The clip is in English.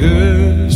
hem